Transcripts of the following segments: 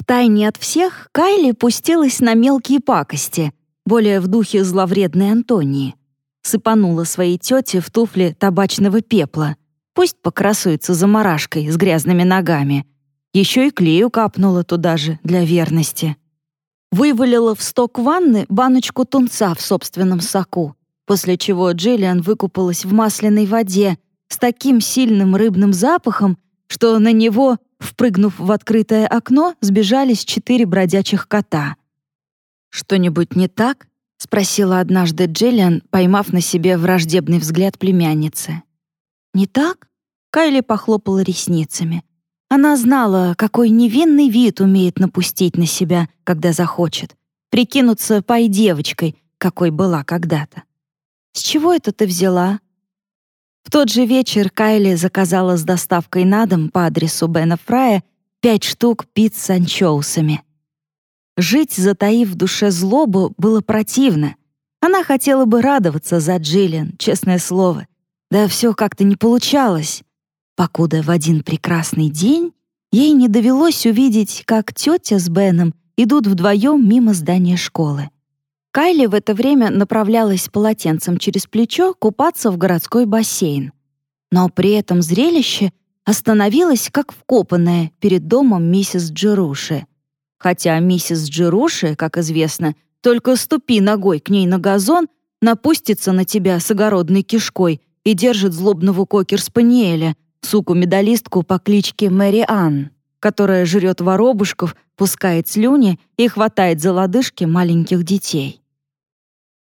Втайне от всех Кайли пустилась на мелкие пакости, более в духе зловредной Антонии. Сыпанула своей тете в туфли табачного пепла. Пусть покрасуется заморашкой с грязными ногами. Еще и клею капнула туда же для верности. Вывалила в сток ванны баночку тунца в собственном соку, после чего Джиллиан выкупалась в масляной воде с таким сильным рыбным запахом, что на него, впрыгнув в открытое окно, сбежались четыре бродячих кота. «Что-нибудь не так?» — спросила однажды Джиллиан, поймав на себе враждебный взгляд племянницы. «Не так?» — Кайли похлопала ресницами. Она знала, какой невинный вид умеет напустить на себя, когда захочет. Прикинуться пай-девочкой, какой была когда-то. «С чего это ты взяла?» В тот же вечер Кайли заказала с доставкой на дом по адресу Бена Фрая пять штук пиц с анчоусами. Жить, затаив в душе злобу, было противно. Она хотела бы радоваться за Джиллиан, честное слово. Да все как-то не получалось. Покуда в один прекрасный день ей не довелось увидеть, как тетя с Беном идут вдвоем мимо здания школы. Кайли в это время направлялась полотенцем через плечо купаться в городской бассейн. Но при этом зрелище остановилось как вкопанное перед домом миссис Джеруши. Хотя миссис Джеруши, как известно, только ступи ногой к ней на газон, напустится на тебя с огородной кишкой и держит злобного кокер-спаниеля, суку-медалистку по кличке Мэри Анн, которая жрет воробушков, пускает слюни и хватает за лодыжки маленьких детей.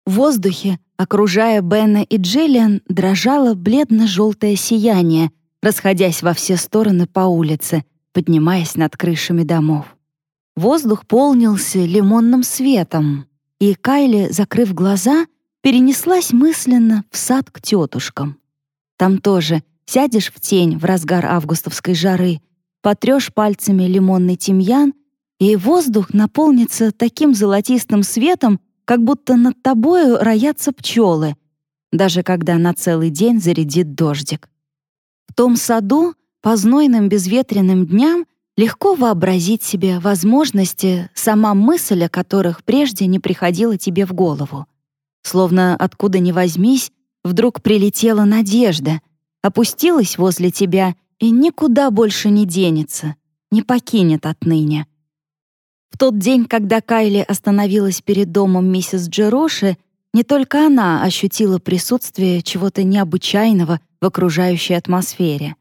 В воздухе, окружая Бена и Джиллиан, дрожало бледно-желтое сияние, расходясь во все стороны по улице, поднимаясь над крышами домов. Воздух полнился лимонным светом, и Кайли, закрыв глаза, перенеслась мысленно в сад к тетушкам. Там тоже сядешь в тень в разгар августовской жары, потрешь пальцами лимонный тимьян, и воздух наполнится таким золотистым светом, как будто над тобою роятся пчелы, даже когда на целый день зарядит дождик. В том саду по знойным безветренным дням легко вообразить себе возможности, сама мысль о которых прежде не приходила тебе в голову. Словно откуда ни возьмись, вдруг прилетела надежда, опустилась возле тебя и никуда больше не денется, не покинет отныне. В тот день, когда Кайли остановилась перед домом миссис Джероши, не только она ощутила присутствие чего-то необычайного в окружающей атмосфере.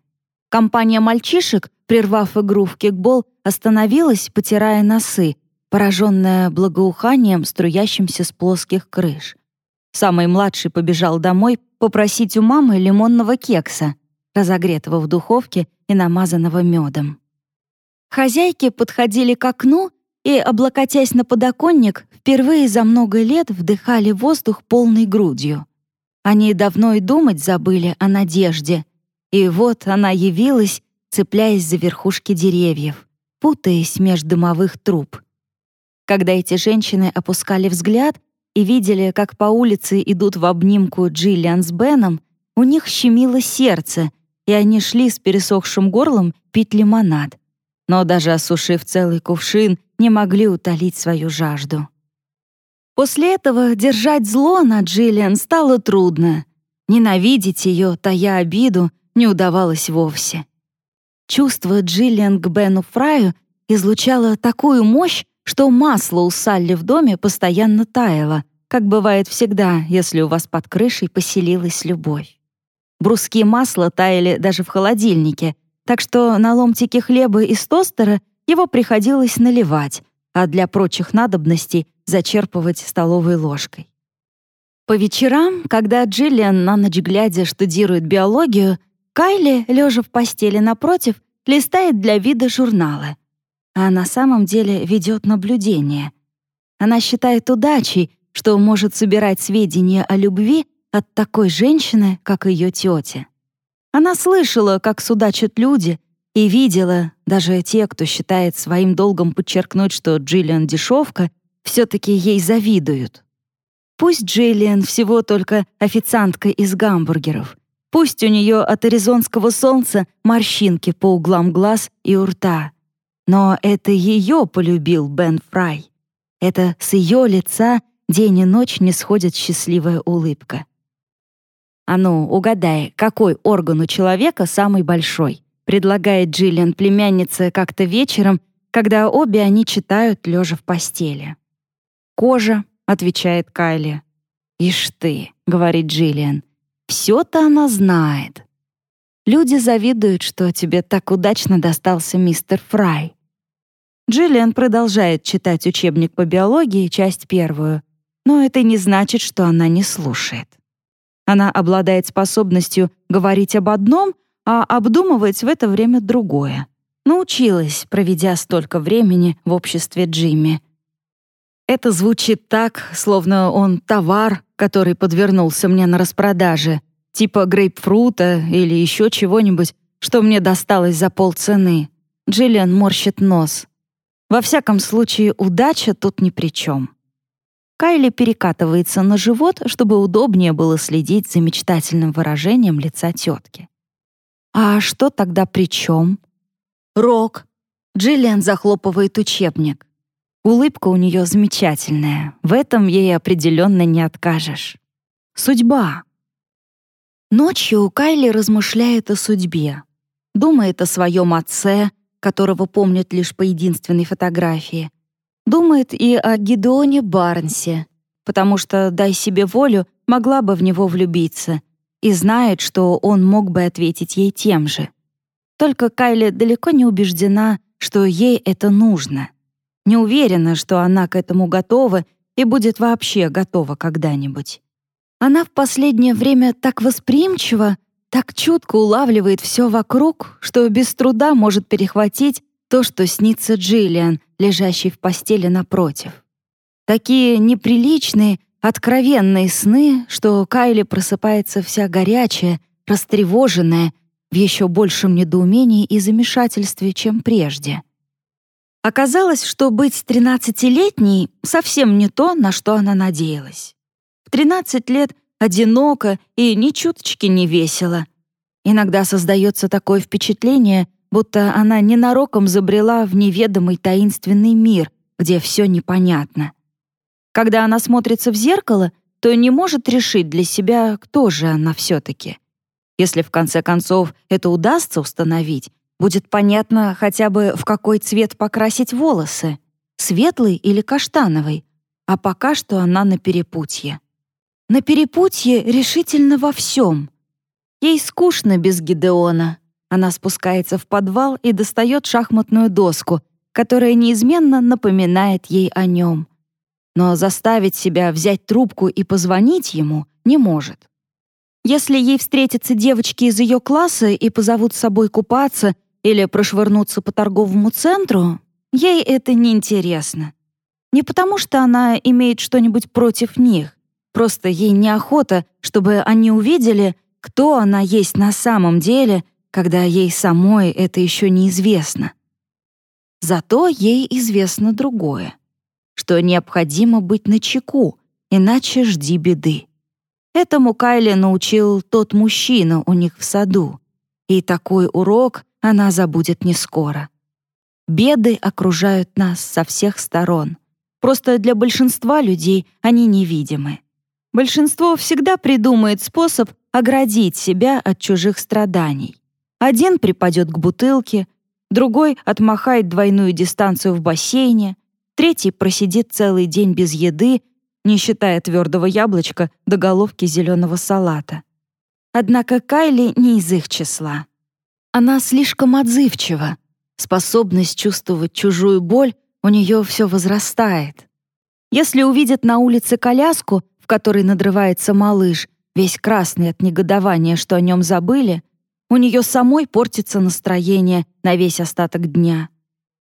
Компания мальчишек, прервав игру в кикбол, остановилась, потирая носы, пораженная благоуханием, струящимся с плоских крыш. Самый младший побежал домой попросить у мамы лимонного кекса, разогретого в духовке и намазанного медом. Хозяйки подходили к окну и, облокотясь на подоконник, впервые за много лет вдыхали воздух полной грудью. Они давно и думать забыли о надежде. И вот она явилась, цепляясь за верхушки деревьев, путаясь меж дымовых труб. Когда эти женщины опускали взгляд и видели, как по улице идут в обнимку Джиллиан с Беном, у них щемило сердце, и они шли с пересохшим горлом пить лимонад. Но даже осушив целый кувшин не могли утолить свою жажду. После этого держать зло на Джиллиан стало трудно. Ненавидеть ее, тая обиду, не удавалось вовсе. Чувство Джиллиан к Бену Фраю излучало такую мощь, что масло у Салли в доме постоянно таяло, как бывает всегда, если у вас под крышей поселилась любовь. Бруски масла таяли даже в холодильнике, так что на ломтики хлеба из тостера его приходилось наливать, а для прочих надобностей зачерпывать столовой ложкой. По вечерам, когда Джиллиан на ночь глядя штудирует биологию, Кайли, лежа в постели напротив, листает для вида журналы. А на самом деле ведет наблюдение. Она считает удачей, что может собирать сведения о любви от такой женщины, как ее тетя. Она слышала, как судачат люди, и видела, даже те, кто считает своим долгом подчеркнуть, что Джиллиан дешевка, все-таки ей завидуют. Пусть Джиллиан всего только официантка из гамбургеров, пусть у нее от аризонского солнца морщинки по углам глаз и у рта. Но это ее полюбил Бен Фрай. Это с ее лица день и ночь не сходит счастливая улыбка. «А ну, угадай, какой орган у человека самый большой?» предлагает Джиллиан племяннице как-то вечером, когда обе они читают, лежа в постели. «Кожа», — отвечает Кайли. «Ишь ты», — говорит Джиллиан, — «все-то она знает». Люди завидуют, что тебе так удачно достался мистер Фрай. Джиллиан продолжает читать учебник по биологии, часть первую, но это не значит, что она не слушает. Она обладает способностью говорить об одном, а обдумывать в это время другое. Научилась, проведя столько времени в обществе Джимми. Это звучит так, словно он товар, который подвернулся мне на распродаже, типа грейпфрута или еще чего-нибудь, что мне досталось за полцены. Джиллиан морщит нос. Во всяком случае, удача тут ни при чем. Кайли перекатывается на живот, чтобы удобнее было следить за мечтательным выражением лица тетки. А что тогда при чем? Рок. Джиллиан захлопывает учебник. Улыбка у нее замечательная. В этом ей определенно не откажешь. Судьба. Ночью Кайли размышляет о судьбе. Думает о своем отце, которого помнит лишь по единственной фотографии. Думает и о Гидеоне Барнсе, потому что, дай себе волю, могла бы в него влюбиться, и знает, что он мог бы ответить ей тем же. Только Кайли далеко не убеждена, что ей это нужно. Не уверена, что она к этому готова и будет вообще готова когда-нибудь. Она в последнее время так восприимчива, так чутко улавливает все вокруг, что без труда может перехватить то, что снится Джиллиан, лежащей в постели напротив. Такие неприличные, Откровенные сны, что Кайли просыпается вся горячая, растревоженная, в еще большем недоумении и замешательстве, чем прежде. Оказалось, что быть тринадцатилетней совсем не то, на что она надеялась. В тринадцать лет одиноко и ни чуточки не весело. Иногда создается такое впечатление, будто она ненароком забрела в неведомый таинственный мир, где все непонятно. Когда она смотрится в зеркало, то не может решить для себя, кто же она все-таки. Если в конце концов это удастся установить, будет понятно хотя бы, в какой цвет покрасить волосы — светлый или каштановый, а пока что она на перепутье. На перепутье решительно во всем. Ей скучно без Гидеона. Она спускается в подвал и достает шахматную доску, которая неизменно напоминает ей о нем но заставить себя взять трубку и позвонить ему не может. Если ей встретятся девочки из ее класса и позовут с собой купаться или прошвырнуться по торговому центру, ей это не интересно. Не потому, что она имеет что-нибудь против них, просто ей неохота, чтобы они увидели, кто она есть на самом деле, когда ей самой это еще неизвестно. Зато ей известно другое что необходимо быть начеку, иначе жди беды. Этому Кайли научил тот мужчина у них в саду, и такой урок она забудет не скоро. Беды окружают нас со всех сторон. Просто для большинства людей они невидимы. Большинство всегда придумает способ оградить себя от чужих страданий. Один припадет к бутылке, другой отмахает двойную дистанцию в бассейне, Третий просидит целый день без еды, не считая твердого яблочка до головки зеленого салата. Однако Кайли не из их числа. Она слишком отзывчива. Способность чувствовать чужую боль у нее все возрастает. Если увидит на улице коляску, в которой надрывается малыш, весь красный от негодования, что о нем забыли, у нее самой портится настроение на весь остаток дня.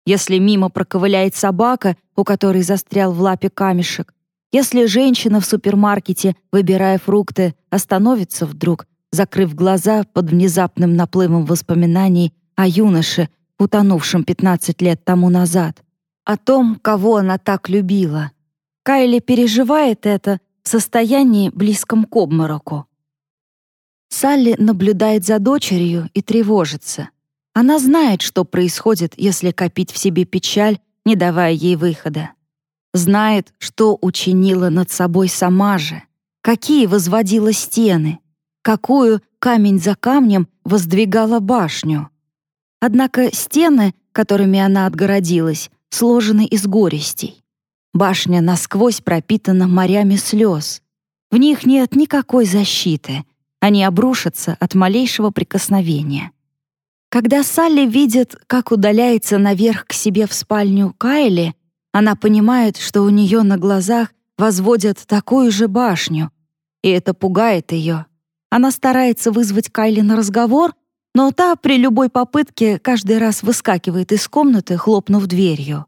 Если мимо проковыляет собака, у которой застрял в лапе камешек, если женщина в супермаркете, выбирая фрукты, остановится вдруг, закрыв глаза под внезапным наплывом воспоминаний о юноше, утонувшем 15 лет тому назад, о том, кого она так любила. Кайли переживает это в состоянии близком к обмороку. Салли наблюдает за дочерью и тревожится. Она знает, что происходит, если копить в себе печаль, не давая ей выхода. Знает, что учинила над собой сама же, какие возводила стены, какую камень за камнем воздвигала башню. Однако стены, которыми она отгородилась, сложены из горестей. Башня насквозь пропитана морями слез. В них нет никакой защиты. Они обрушатся от малейшего прикосновения. Когда Салли видит, как удаляется наверх к себе в спальню Кайли, она понимает, что у нее на глазах возводят такую же башню, и это пугает ее. Она старается вызвать Кайли на разговор, но та при любой попытке каждый раз выскакивает из комнаты, хлопнув дверью.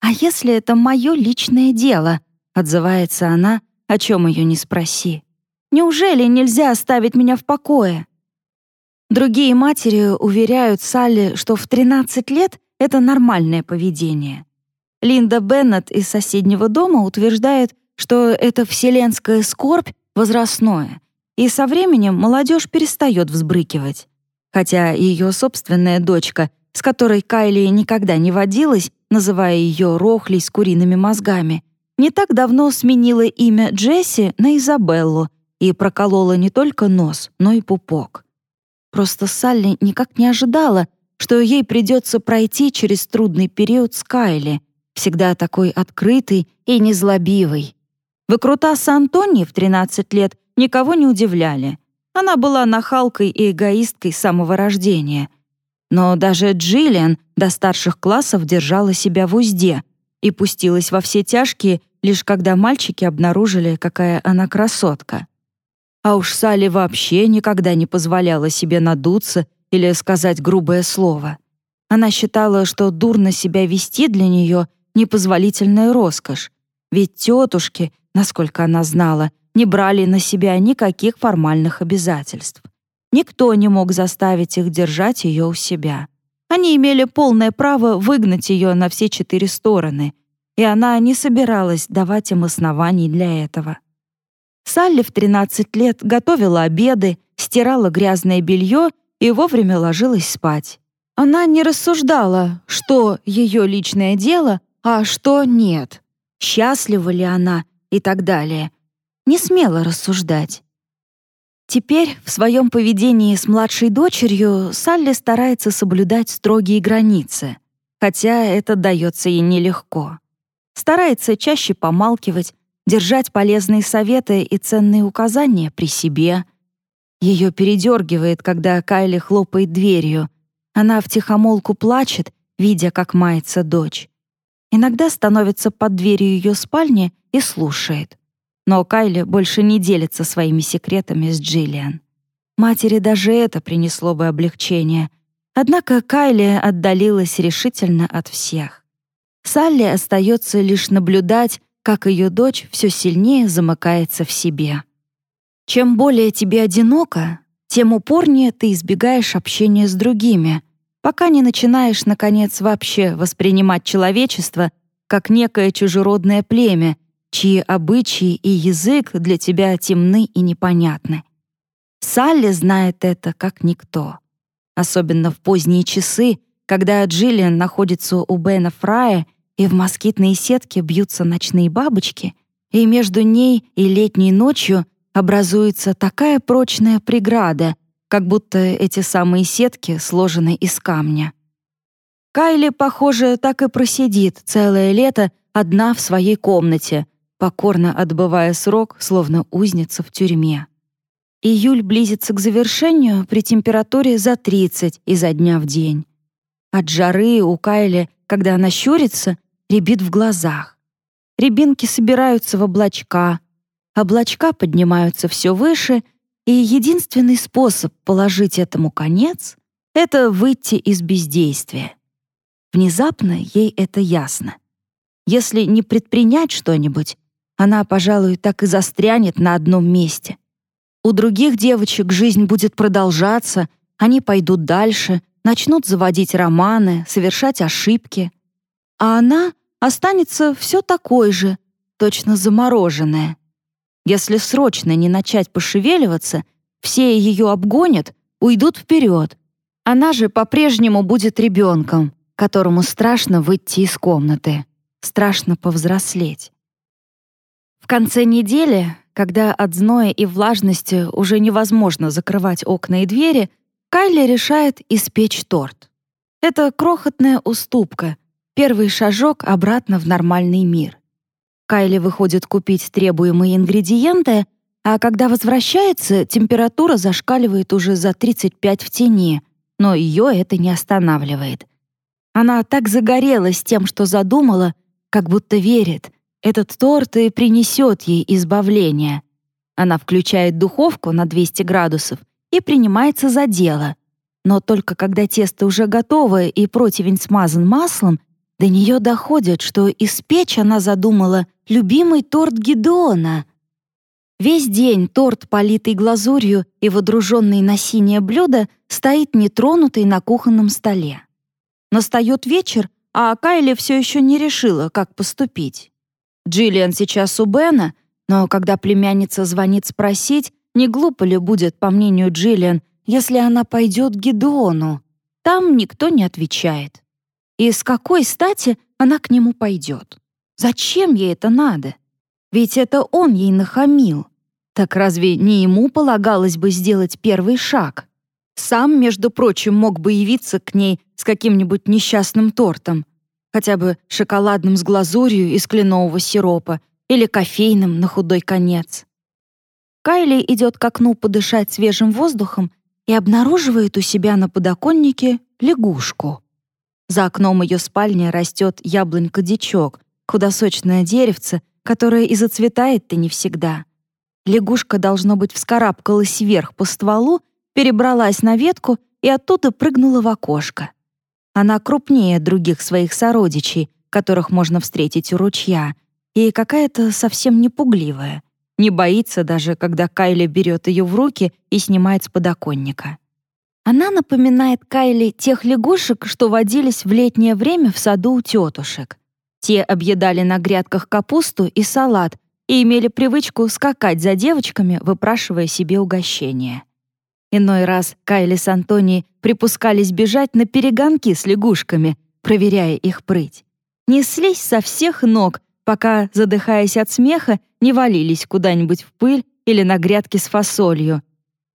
«А если это мое личное дело?» — отзывается она, о чем ее не спроси. «Неужели нельзя оставить меня в покое?» Другие матери уверяют Салли, что в 13 лет это нормальное поведение. Линда Беннет из соседнего дома утверждает, что это вселенская скорбь возрастное, и со временем молодежь перестает взбрыкивать. Хотя ее собственная дочка, с которой Кайли никогда не водилась, называя ее Рохлей с куриными мозгами, не так давно сменила имя Джесси на Изабеллу и проколола не только нос, но и пупок. Просто Салли никак не ожидала, что ей придется пройти через трудный период с Кайли, всегда такой открытый и незлобивый. Выкрутасы Антони в 13 лет никого не удивляли. Она была нахалкой и эгоисткой с самого рождения. Но даже Джиллиан до старших классов держала себя в узде и пустилась во все тяжкие, лишь когда мальчики обнаружили, какая она красотка. А уж Салли вообще никогда не позволяла себе надуться или сказать грубое слово. Она считала, что дурно себя вести для нее — непозволительная роскошь, ведь тетушки, насколько она знала, не брали на себя никаких формальных обязательств. Никто не мог заставить их держать ее у себя. Они имели полное право выгнать ее на все четыре стороны, и она не собиралась давать им оснований для этого. Салли в 13 лет готовила обеды, стирала грязное белье и вовремя ложилась спать. Она не рассуждала, что ее личное дело, а что нет, счастлива ли она и так далее. Не смела рассуждать. Теперь в своем поведении с младшей дочерью Салли старается соблюдать строгие границы, хотя это дается ей нелегко. Старается чаще помалкивать, держать полезные советы и ценные указания при себе. Ее передергивает, когда Кайли хлопает дверью. Она втихомолку плачет, видя, как мается дочь. Иногда становится под дверью ее спальни и слушает. Но Кайли больше не делится своими секретами с Джиллиан. Матери даже это принесло бы облегчение. Однако Кайли отдалилась решительно от всех. Салли остается лишь наблюдать, как ее дочь все сильнее замыкается в себе. Чем более тебе одиноко, тем упорнее ты избегаешь общения с другими, пока не начинаешь, наконец, вообще воспринимать человечество как некое чужеродное племя, чьи обычаи и язык для тебя темны и непонятны. Салли знает это как никто. Особенно в поздние часы, когда Джиллиан находится у Бена Фрая и в москитные сетки бьются ночные бабочки, и между ней и летней ночью образуется такая прочная преграда, как будто эти самые сетки сложены из камня. Кайли, похоже, так и просидит целое лето одна в своей комнате, покорно отбывая срок, словно узница в тюрьме. Июль близится к завершению при температуре за 30 изо дня в день. От жары у Кайли, когда она щурится, рябит в глазах. Рябинки собираются в облачка, облачка поднимаются все выше, и единственный способ положить этому конец — это выйти из бездействия. Внезапно ей это ясно. Если не предпринять что-нибудь, она, пожалуй, так и застрянет на одном месте. У других девочек жизнь будет продолжаться, они пойдут дальше, начнут заводить романы, совершать ошибки. А она останется все такой же, точно замороженная. Если срочно не начать пошевеливаться, все ее обгонят, уйдут вперед. Она же по-прежнему будет ребенком, которому страшно выйти из комнаты, страшно повзрослеть. В конце недели, когда от зноя и влажности уже невозможно закрывать окна и двери, Кайли решает испечь торт. Это крохотная уступка, первый шажок обратно в нормальный мир. Кайли выходит купить требуемые ингредиенты, а когда возвращается, температура зашкаливает уже за 35 в тени, но ее это не останавливает. Она так загорелась тем, что задумала, как будто верит, этот торт и принесет ей избавление. Она включает духовку на 200 градусов и принимается за дело. Но только когда тесто уже готово и противень смазан маслом, до нее доходит, что испечь она задумала любимый торт Гедеона. Весь день торт, политый глазурью и водруженный на синее блюдо, стоит нетронутый на кухонном столе. Настает вечер, а Кайли все еще не решила, как поступить. Джиллиан сейчас у Бена, но когда племянница звонит спросить, не глупо ли будет, по мнению Джиллиан, если она пойдет к Гедеону. Там никто не отвечает. И с какой стати она к нему пойдет? Зачем ей это надо? Ведь это он ей нахамил. Так разве не ему полагалось бы сделать первый шаг? Сам, между прочим, мог бы явиться к ней с каким-нибудь несчастным тортом, хотя бы шоколадным с глазурью из кленового сиропа или кофейным на худой конец. Кайли идет к окну подышать свежим воздухом и обнаруживает у себя на подоконнике лягушку. За окном ее спальни растет яблонька-дичок, худосочное деревце, которое и зацветает-то не всегда. Лягушка, должно быть, вскарабкалась вверх по стволу, перебралась на ветку и оттуда прыгнула в окошко. Она крупнее других своих сородичей, которых можно встретить у ручья, и какая-то совсем не пугливая. Не боится даже, когда Кайли берет ее в руки и снимает с подоконника. Она напоминает Кайли тех лягушек, что водились в летнее время в саду у тетушек. Те объедали на грядках капусту и салат и имели привычку скакать за девочками, выпрашивая себе угощение. Иной раз Кайли с Антонией припускались бежать на перегонки с лягушками, проверяя их прыть. Неслись со всех ног, пока, задыхаясь от смеха, не валились куда-нибудь в пыль или на грядки с фасолью.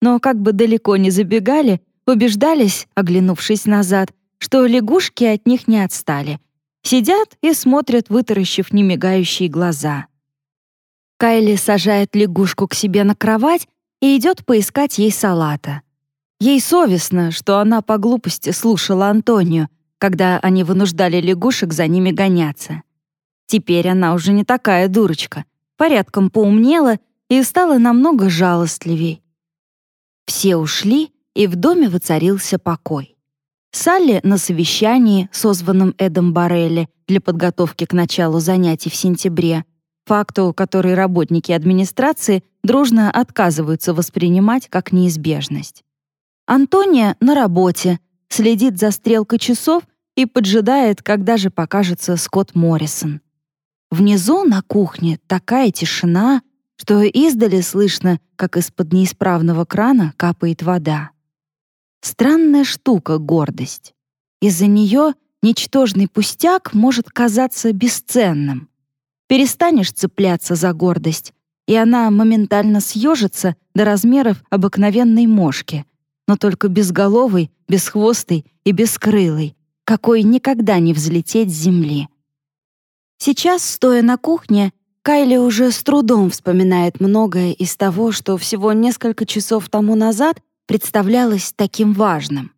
Но как бы далеко не забегали, убеждались, оглянувшись назад, что лягушки от них не отстали. Сидят и смотрят, вытаращив немигающие глаза. Кайли сажает лягушку к себе на кровать и идет поискать ей салата. Ей совестно, что она по глупости слушала Антонию, когда они вынуждали лягушек за ними гоняться. Теперь она уже не такая дурочка, порядком поумнела и стала намного жалостливей. Все ушли, и в доме воцарился покой. Салли на совещании, созванном Эдом Барелли для подготовки к началу занятий в сентябре, факту, который работники администрации дружно отказываются воспринимать как неизбежность. Антония на работе, следит за стрелкой часов и поджидает, когда же покажется Скотт Моррисон. Внизу на кухне такая тишина, что издали слышно, как из-под неисправного крана капает вода. Странная штука — гордость. Из-за нее ничтожный пустяк может казаться бесценным. Перестанешь цепляться за гордость, и она моментально съежится до размеров обыкновенной мошки, но только безголовый, бесхвостый и бескрылый, какой никогда не взлететь с земли. Сейчас, стоя на кухне, Кайли уже с трудом вспоминает многое из того, что всего несколько часов тому назад представлялось таким важным.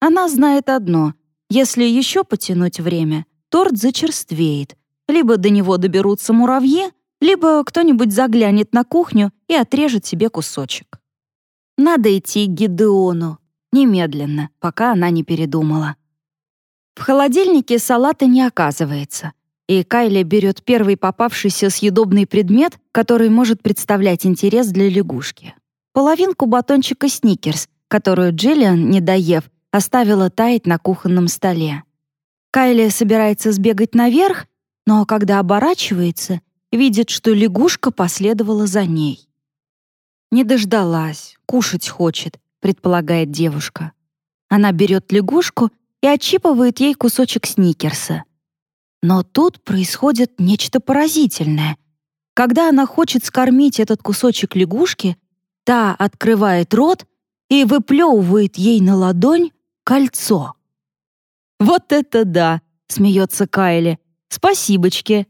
Она знает одно — если еще потянуть время, торт зачерствеет, либо до него доберутся муравьи, либо кто-нибудь заглянет на кухню и отрежет себе кусочек. Надо идти к Гидеону, немедленно, пока она не передумала. В холодильнике салата не оказывается, и Кайли берет первый попавшийся съедобный предмет, который может представлять интерес для лягушки половинку батончика «Сникерс», которую Джиллиан, не доев, оставила таять на кухонном столе. Кайли собирается сбегать наверх, но когда оборачивается, видит, что лягушка последовала за ней. «Не дождалась, кушать хочет», — предполагает девушка. Она берет лягушку и отщипывает ей кусочек сникерса. Но тут происходит нечто поразительное. Когда она хочет скормить этот кусочек лягушки, та открывает рот и выплевывает ей на ладонь кольцо. «Вот это да!» — смеется Кайли. «Спасибочки!»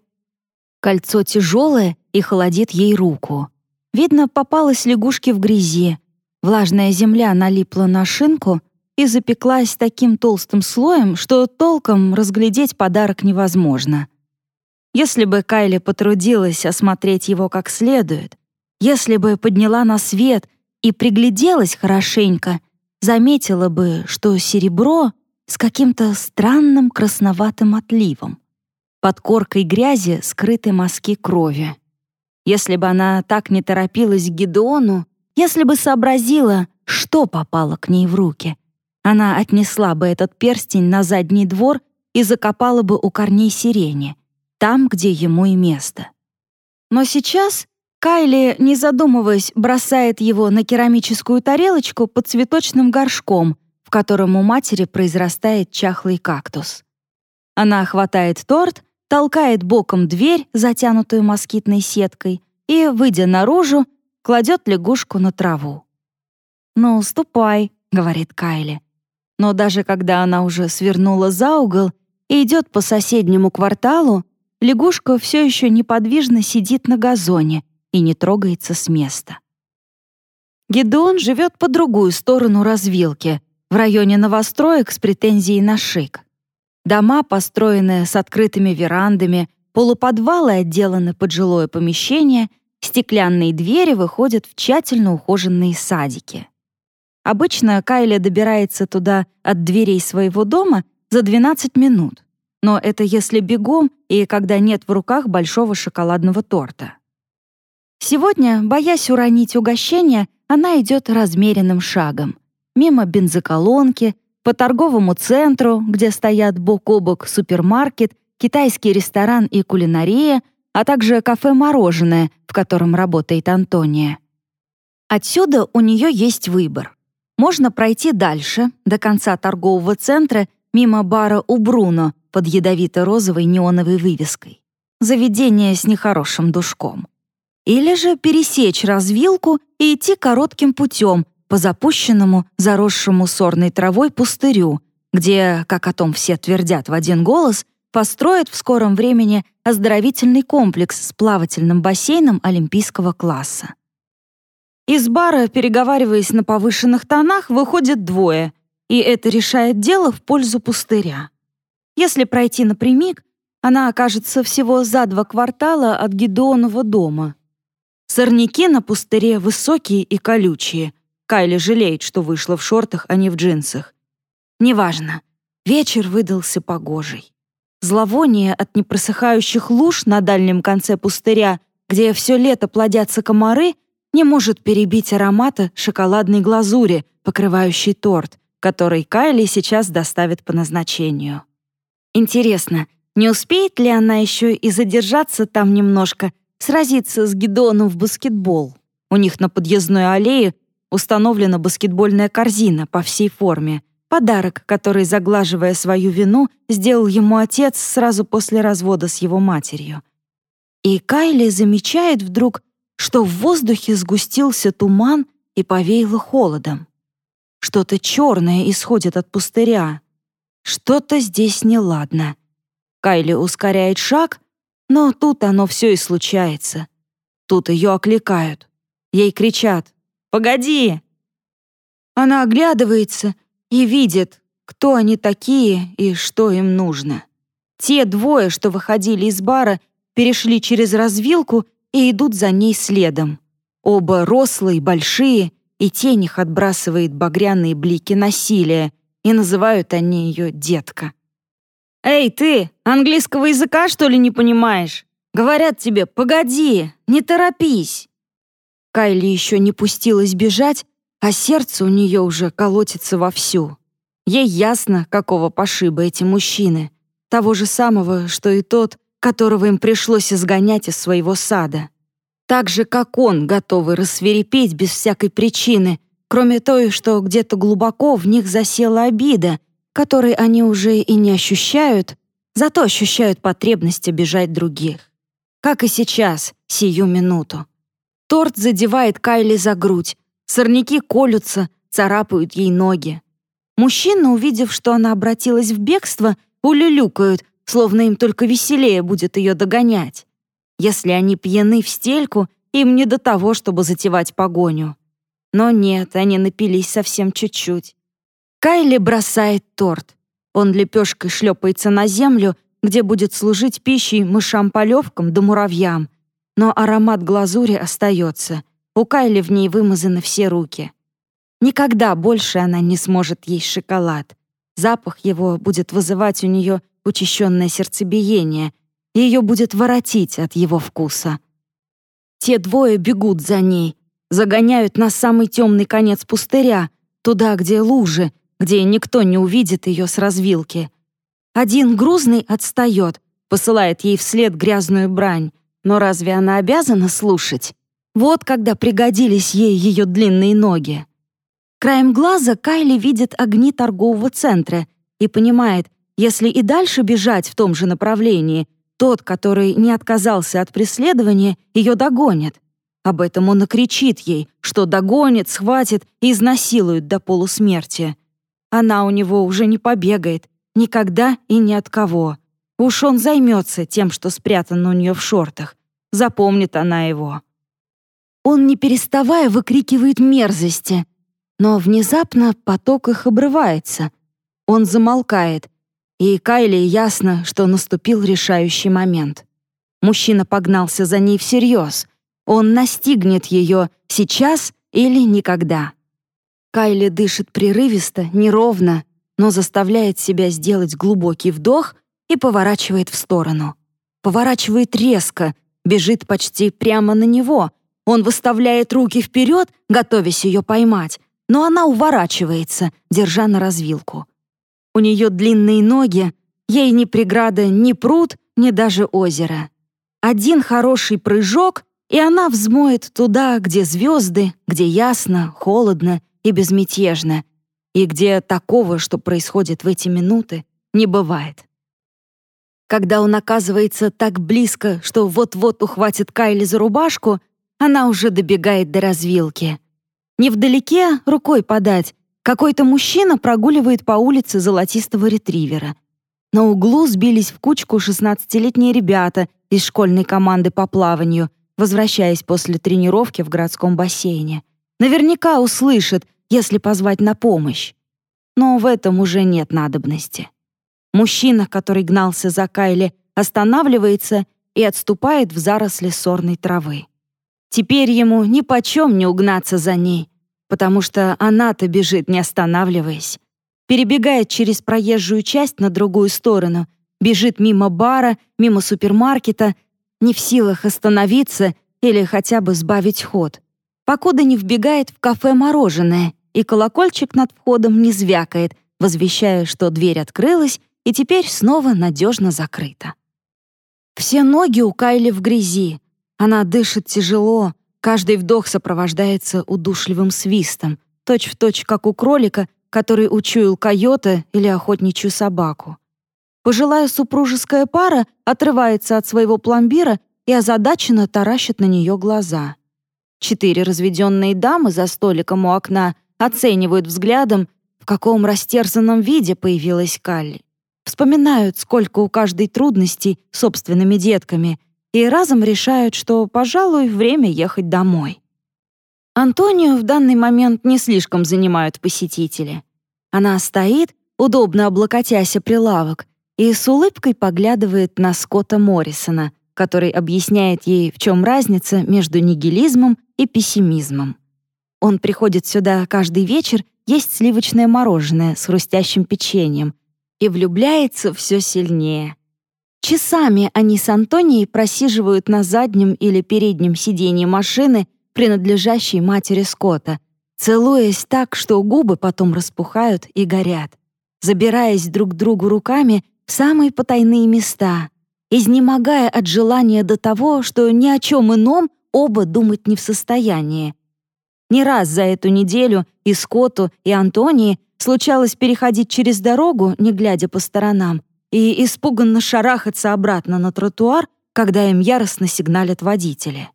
Кольцо тяжелое и холодит ей руку. Видно, попалась лягушке в грязи. Влажная земля налипла на шинку и запеклась таким толстым слоем, что толком разглядеть подарок невозможно. Если бы Кайли потрудилась осмотреть его как следует, если бы подняла на свет и пригляделась хорошенько, заметила бы, что серебро с каким-то странным красноватым отливом. Под коркой грязи скрыты мазки крови. Если бы она так не торопилась к Гедеону, если бы сообразила, что попало к ней в руки, она отнесла бы этот перстень на задний двор и закопала бы у корней сирени, там, где ему и место. Но сейчас Кайли, не задумываясь, бросает его на керамическую тарелочку под цветочным горшком, в котором у матери произрастает чахлый кактус. Она хватает торт, толкает боком дверь, затянутую москитной сеткой, и, выйдя наружу, кладет лягушку на траву. «Ну, ступай», — говорит Кайли. Но даже когда она уже свернула за угол и идет по соседнему кварталу, лягушка все еще неподвижно сидит на газоне, и не трогается с места. Гедеон живет по другую сторону развилки, в районе новостроек с претензией на шик. Дома, построенные с открытыми верандами, полуподвалы отделаны под жилое помещение, стеклянные двери выходят в тщательно ухоженные садики. Обычно Кайли добирается туда от дверей своего дома за 12 минут, но это если бегом и когда нет в руках большого шоколадного торта. Сегодня, боясь уронить угощение, она идет размеренным шагом. Мимо бензоколонки, по торговому центру, где стоят бок о бок супермаркет, китайский ресторан и кулинария, а также кафе-мороженое, в котором работает Антония. Отсюда у нее есть выбор. Можно пройти дальше, до конца торгового центра, мимо бара у Бруно под ядовито-розовой неоновой вывеской. Заведение с нехорошим душком. Или же пересечь развилку и идти коротким путем по запущенному, заросшему сорной травой пустырю, где, как о том все твердят в один голос, построят в скором времени оздоровительный комплекс с плавательным бассейном олимпийского класса. Из бара, переговариваясь на повышенных тонах, выходят двое, и это решает дело в пользу пустыря. Если пройти напрямик, она окажется всего за два квартала от Гедеонова дома — Сорняки на пустыре высокие и колючие. Кайли жалеет, что вышла в шортах, а не в джинсах. Неважно. Вечер выдался погожий. Зловоние от непросыхающих луж на дальнем конце пустыря, где все лето плодятся комары, не может перебить аромата шоколадной глазури, покрывающей торт, который Кайли сейчас доставит по назначению. Интересно, не успеет ли она еще и задержаться там немножко сразиться с Гидоном в баскетбол. У них на подъездной аллее установлена баскетбольная корзина по всей форме. Подарок, который, заглаживая свою вину, сделал ему отец сразу после развода с его матерью. И Кайли замечает вдруг, что в воздухе сгустился туман и повеяло холодом. Что-то черное исходит от пустыря. Что-то здесь неладно. Кайли ускоряет шаг, но тут оно все и случается. Тут ее окликают. Ей кричат «Погоди!». Она оглядывается и видит, кто они такие и что им нужно. Те двое, что выходили из бара, перешли через развилку и идут за ней следом. Оба рослые, большие, и тень их отбрасывает багряные блики насилия, и называют они ее «детка». «Эй, ты, английского языка, что ли, не понимаешь? Говорят тебе, погоди, не торопись!» Кайли еще не пустилась бежать, а сердце у нее уже колотится вовсю. Ей ясно, какого пошиба эти мужчины. Того же самого, что и тот, которого им пришлось изгонять из своего сада. Так же, как он, готовый рассверепеть без всякой причины, кроме той, что где-то глубоко в них засела обида, которой они уже и не ощущают, зато ощущают потребность обижать других. Как и сейчас, сию минуту. Торт задевает Кайли за грудь, сорняки колются, царапают ей ноги. Мужчины, увидев, что она обратилась в бегство, улюлюкают, словно им только веселее будет ее догонять. Если они пьяны в стельку, им не до того, чтобы затевать погоню. Но нет, они напились совсем чуть-чуть. Кайли бросает торт. Он лепешкой шлепается на землю, где будет служить пищей мышам-полевкам да муравьям. Но аромат глазури остается. У Кайли в ней вымазаны все руки. Никогда больше она не сможет есть шоколад. Запах его будет вызывать у нее учащенное сердцебиение, ее будет воротить от его вкуса. Те двое бегут за ней, загоняют на самый темный конец пустыря, туда, где лужи, где никто не увидит ее с развилки. Один грузный отстает, посылает ей вслед грязную брань. Но разве она обязана слушать? Вот когда пригодились ей ее длинные ноги. Краем глаза Кайли видит огни торгового центра и понимает, если и дальше бежать в том же направлении, тот, который не отказался от преследования, ее догонит. Об этом он и кричит ей, что догонит, схватит и изнасилует до полусмерти. Она у него уже не побегает, никогда и ни от кого. Уж он займется тем, что спрятано у нее в шортах. Запомнит она его. Он, не переставая, выкрикивает мерзости. Но внезапно поток их обрывается. Он замолкает, и Кайли ясно, что наступил решающий момент. Мужчина погнался за ней всерьез. Он настигнет ее сейчас или никогда. Кайли дышит прерывисто, неровно, но заставляет себя сделать глубокий вдох и поворачивает в сторону. Поворачивает резко, бежит почти прямо на него. Он выставляет руки вперед, готовясь ее поймать, но она уворачивается, держа на развилку. У нее длинные ноги, ей ни преграда, ни пруд, ни даже озеро. Один хороший прыжок, и она взмоет туда, где звезды, где ясно, холодно и безмятежно, и где такого, что происходит в эти минуты, не бывает. Когда он оказывается так близко, что вот-вот ухватит Кайли за рубашку, она уже добегает до развилки. Невдалеке рукой подать. Какой-то мужчина прогуливает по улице золотистого ретривера. На углу сбились в кучку 16-летние ребята из школьной команды по плаванию, возвращаясь после тренировки в городском бассейне. Наверняка услышит, если позвать на помощь. Но в этом уже нет надобности. Мужчина, который гнался за Кайли, останавливается и отступает в заросли сорной травы. Теперь ему ни почем не угнаться за ней, потому что она-то бежит, не останавливаясь. Перебегает через проезжую часть на другую сторону, бежит мимо бара, мимо супермаркета, не в силах остановиться или хотя бы сбавить ход покуда не вбегает в кафе «Мороженое», и колокольчик над входом не звякает, возвещая, что дверь открылась и теперь снова надежно закрыта. Все ноги у Кайли в грязи. Она дышит тяжело, каждый вдох сопровождается удушливым свистом, точь-в-точь, точь, как у кролика, который учуял койота или охотничью собаку. Пожилая супружеская пара отрывается от своего пломбира и озадаченно таращит на нее глаза. Четыре разведенные дамы за столиком у окна оценивают взглядом, в каком растерзанном виде появилась Калли. Вспоминают, сколько у каждой трудностей собственными детками, и разом решают, что, пожалуй, время ехать домой. Антонию в данный момент не слишком занимают посетители. Она стоит, удобно облокотясь о прилавок, и с улыбкой поглядывает на Скотта Моррисона, который объясняет ей, в чем разница между нигилизмом и пессимизмом. Он приходит сюда каждый вечер есть сливочное мороженое с хрустящим печеньем и влюбляется все сильнее. Часами они с Антонией просиживают на заднем или переднем сиденье машины, принадлежащей матери Скотта, целуясь так, что губы потом распухают и горят, забираясь друг другу руками в самые потайные места, изнемогая от желания до того, что ни о чем ином оба думать не в состоянии. Не раз за эту неделю и Скотту, и Антонии случалось переходить через дорогу, не глядя по сторонам, и испуганно шарахаться обратно на тротуар, когда им яростно сигналят водители.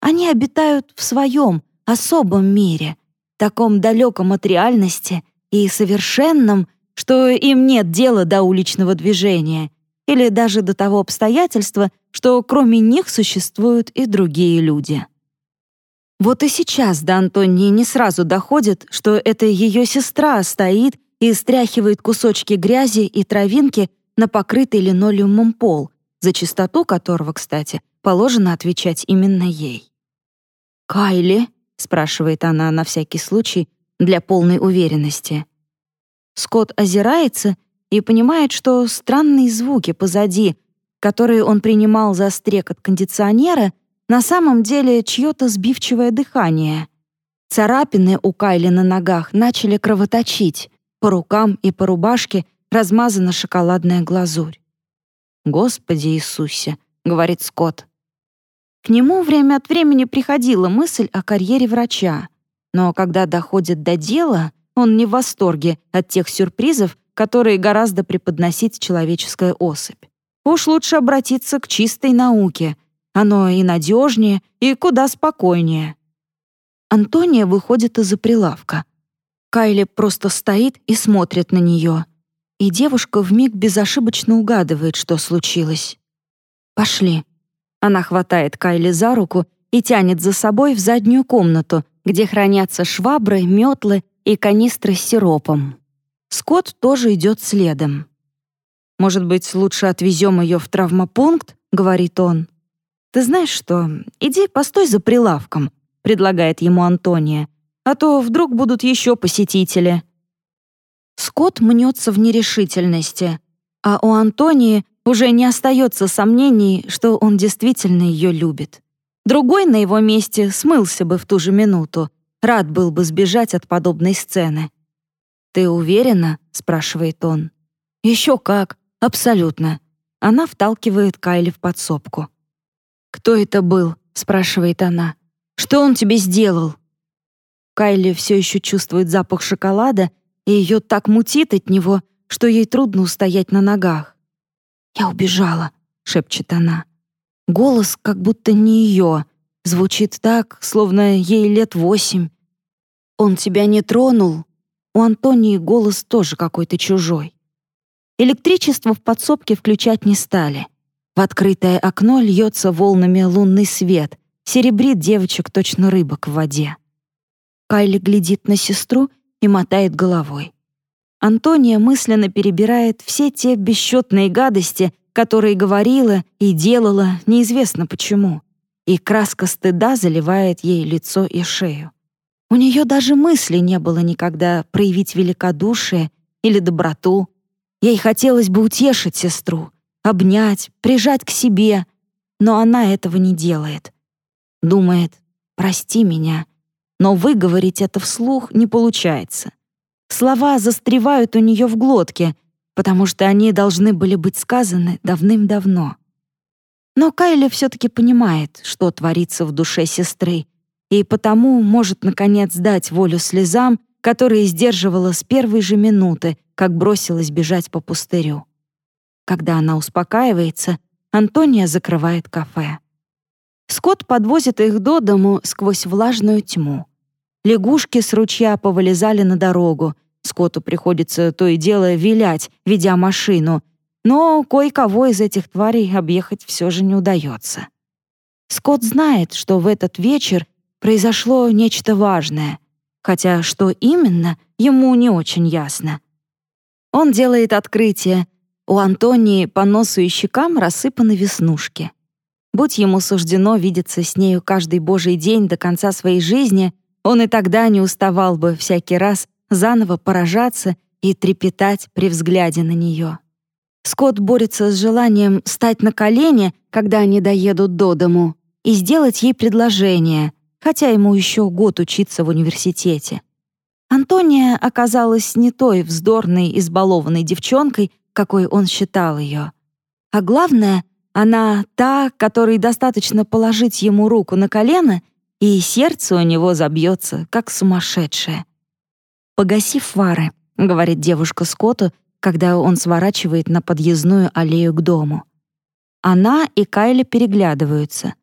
Они обитают в своем, особом мире, таком далеком от реальности и совершенном, что им нет дела до уличного движения или даже до того обстоятельства, что кроме них существуют и другие люди. Вот и сейчас до Антонии не сразу доходит, что это ее сестра стоит и стряхивает кусочки грязи и травинки на покрытый линолеумом пол, за чистоту которого, кстати, положено отвечать именно ей. «Кайли?» — спрашивает она на всякий случай для полной уверенности. Скотт озирается и понимает, что странные звуки позади, которые он принимал за стрекот кондиционера, на самом деле чье-то сбивчивое дыхание. Царапины у Кайли на ногах начали кровоточить, по рукам и по рубашке размазана шоколадная глазурь. «Господи Иисусе!» — говорит Скотт. К нему время от времени приходила мысль о карьере врача, но когда доходит до дела, он не в восторге от тех сюрпризов, которые гораздо преподносить человеческая особь. Уж лучше обратиться к чистой науке. Оно и надежнее, и куда спокойнее. Антония выходит из-за прилавка. Кайли просто стоит и смотрит на нее. И девушка вмиг безошибочно угадывает, что случилось. «Пошли». Она хватает Кайли за руку и тянет за собой в заднюю комнату, где хранятся швабры, метлы и канистры с сиропом. Скотт тоже идет следом. «Может быть, лучше отвезем ее в травмопункт?» — говорит он. «Ты знаешь что, иди постой за прилавком», — предлагает ему Антония, «а то вдруг будут еще посетители». Скотт мнется в нерешительности, а у Антонии уже не остается сомнений, что он действительно ее любит. Другой на его месте смылся бы в ту же минуту, рад был бы сбежать от подобной сцены. «Ты уверена?» — спрашивает он. «Еще как, абсолютно». Она вталкивает Кайли в подсобку. «Кто это был?» — спрашивает она. «Что он тебе сделал?» Кайли все еще чувствует запах шоколада, и ее так мутит от него, что ей трудно устоять на ногах. «Я убежала», — шепчет она. Голос как будто не ее, звучит так, словно ей лет восемь. «Он тебя не тронул?» У Антонии голос тоже какой-то чужой. Электричество в подсобке включать не стали. В открытое окно льется волнами лунный свет, серебрит девочек точно рыбок в воде. Кайли глядит на сестру и мотает головой. Антония мысленно перебирает все те бесчетные гадости, которые говорила и делала неизвестно почему, и краска стыда заливает ей лицо и шею. У нее даже мысли не было никогда проявить великодушие или доброту. Ей хотелось бы утешить сестру, обнять, прижать к себе, но она этого не делает. Думает, прости меня, но выговорить это вслух не получается. Слова застревают у нее в глотке, потому что они должны были быть сказаны давным-давно. Но Кайли все-таки понимает, что творится в душе сестры, и потому может, наконец, дать волю слезам, которые сдерживала с первой же минуты, как бросилась бежать по пустырю. Когда она успокаивается, Антония закрывает кафе. Скотт подвозит их до дому сквозь влажную тьму. Лягушки с ручья повылезали на дорогу. Скотту приходится то и дело вилять, ведя машину, но кое-кого из этих тварей объехать все же не удается. Скотт знает, что в этот вечер произошло нечто важное, хотя что именно, ему не очень ясно. Он делает открытие. У Антонии по носу и щекам рассыпаны веснушки. Будь ему суждено видеться с нею каждый божий день до конца своей жизни, он и тогда не уставал бы всякий раз заново поражаться и трепетать при взгляде на нее. Скотт борется с желанием стать на колени, когда они доедут до дому, и сделать ей предложение, хотя ему еще год учиться в университете. Антония оказалась не той вздорной, избалованной девчонкой, какой он считал ее. А главное, она та, которой достаточно положить ему руку на колено, и сердце у него забьется, как сумасшедшее. «Погасив фары», — говорит девушка Скотту, когда он сворачивает на подъездную аллею к дому. Она и Кайли переглядываются.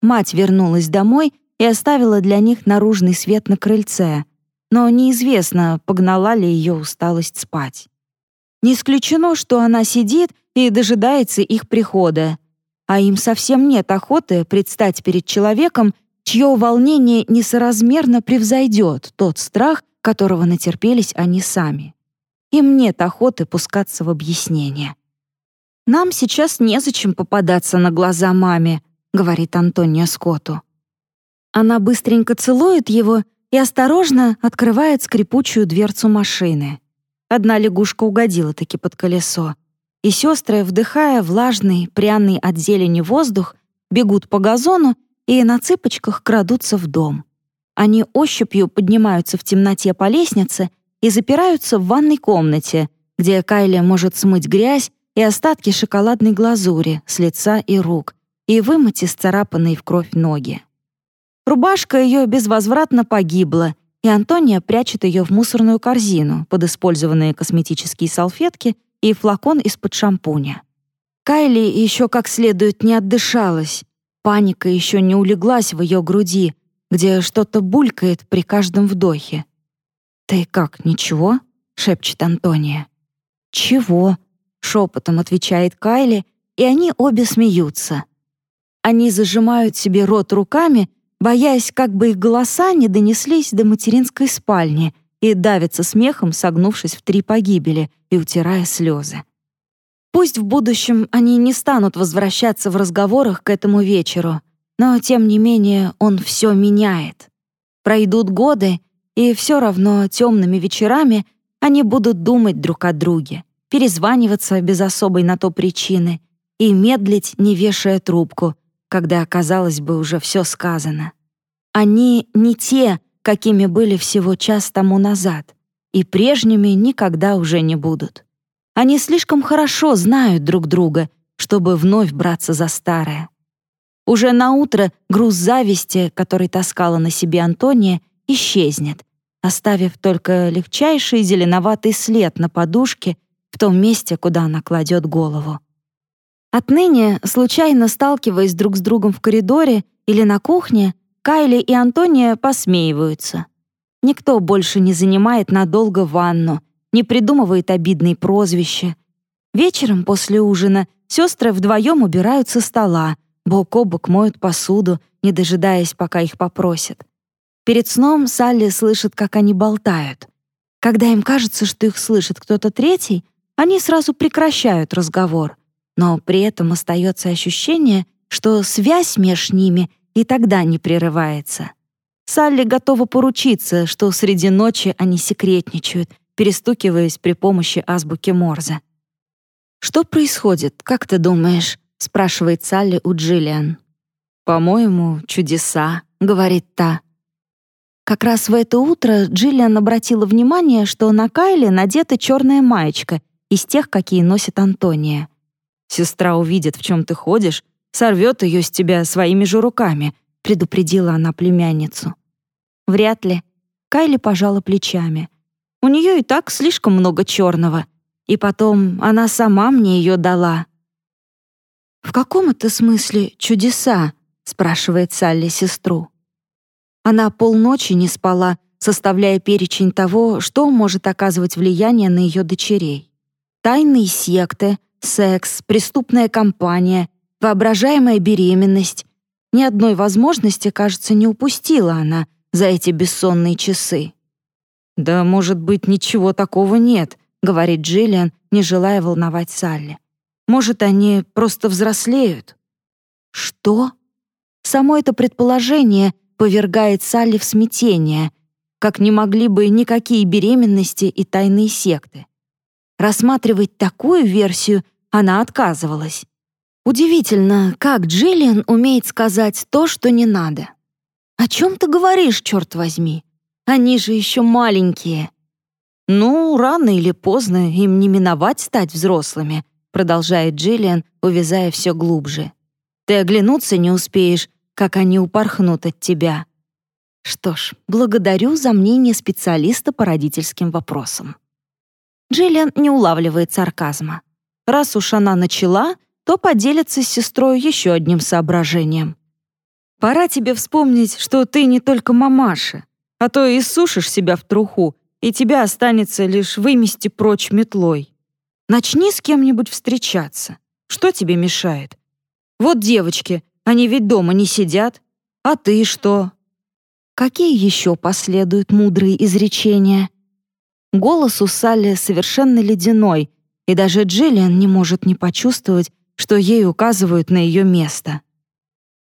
Мать вернулась домой и оставила для них наружный свет на крыльце, но неизвестно, погнала ли ее усталость спать. Не исключено, что она сидит и дожидается их прихода, а им совсем нет охоты предстать перед человеком, чье волнение несоразмерно превзойдет тот страх, которого натерпелись они сами. Им нет охоты пускаться в объяснение. «Нам сейчас незачем попадаться на глаза маме», — говорит Антония Скотту. Она быстренько целует его и осторожно открывает скрипучую дверцу машины. Одна лягушка угодила таки под колесо, и сестры, вдыхая влажный, пряный от зелени воздух, бегут по газону и на цыпочках крадутся в дом. Они ощупью поднимаются в темноте по лестнице и запираются в ванной комнате, где Кайли может смыть грязь и остатки шоколадной глазури с лица и рук и вымыть исцарапанные в кровь ноги. Рубашка ее безвозвратно погибла, и Антония прячет ее в мусорную корзину под использованные косметические салфетки и флакон из-под шампуня. Кайли еще как следует не отдышалась. Паника еще не улеглась в ее груди, где что-то булькает при каждом вдохе. «Ты как, ничего?» — шепчет Антония. «Чего?» — шепотом отвечает Кайли, и они обе смеются. Они зажимают себе рот руками, боясь, как бы их голоса не донеслись до материнской спальни и давятся смехом, согнувшись в три погибели и утирая слезы. Пусть в будущем они не станут возвращаться в разговорах к этому вечеру, но, тем не менее, он все меняет. Пройдут годы, и все равно темными вечерами они будут думать друг о друге, перезваниваться без особой на то причины и медлить, не вешая трубку, когда, казалось бы, уже все сказано. Они не те, какими были всего час тому назад, и прежними никогда уже не будут. Они слишком хорошо знают друг друга, чтобы вновь браться за старое. Уже на утро груз зависти, который таскала на себе Антония, исчезнет, оставив только легчайший зеленоватый след на подушке в том месте, куда она кладет голову. Отныне, случайно сталкиваясь друг с другом в коридоре или на кухне, Кайли и Антония посмеиваются. Никто больше не занимает надолго ванну, не придумывает обидные прозвища. Вечером после ужина сестры вдвоем убирают со стола, бок о бок моют посуду, не дожидаясь, пока их попросят. Перед сном Салли слышит, как они болтают. Когда им кажется, что их слышит кто-то третий, они сразу прекращают разговор но при этом остается ощущение, что связь между ними и тогда не прерывается. Салли готова поручиться, что среди ночи они секретничают, перестукиваясь при помощи азбуки Морзе. «Что происходит, как ты думаешь?» — спрашивает Салли у Джиллиан. «По-моему, чудеса», — говорит та. Как раз в это утро Джиллиан обратила внимание, что на Кайле надета черная маечка из тех, какие носит Антония. Сестра увидит, в чем ты ходишь, сорвет ее с тебя своими же руками», — предупредила она племянницу. «Вряд ли». Кайли пожала плечами. «У нее и так слишком много черного. И потом она сама мне ее дала». «В каком это смысле чудеса?» — спрашивает Салли сестру. Она полночи не спала, составляя перечень того, что может оказывать влияние на ее дочерей. Тайные секты — секс, преступная компания, воображаемая беременность. Ни одной возможности, кажется, не упустила она за эти бессонные часы. «Да, может быть, ничего такого нет», — говорит Джиллиан, не желая волновать Салли. «Может, они просто взрослеют?» «Что?» Само это предположение повергает Салли в смятение, как не могли бы никакие беременности и тайные секты. Рассматривать такую версию она отказывалась. Удивительно, как Джиллиан умеет сказать то, что не надо. «О чем ты говоришь, черт возьми? Они же еще маленькие». «Ну, рано или поздно им не миновать стать взрослыми», продолжает Джиллиан, увязая все глубже. «Ты оглянуться не успеешь, как они упорхнут от тебя. Что ж, благодарю за мнение специалиста по родительским вопросам. Джиллиан не улавливает сарказма. Раз уж она начала, то поделится с сестрой еще одним соображением. Пора тебе вспомнить, что ты не только мамаша, а то и сушишь себя в труху, и тебя останется лишь вымести прочь метлой. Начни с кем-нибудь встречаться. Что тебе мешает? Вот девочки, они ведь дома не сидят. А ты что? Какие еще последуют мудрые изречения? Голос у Салли совершенно ледяной, и даже Джиллиан не может не почувствовать, что ей указывают на ее место.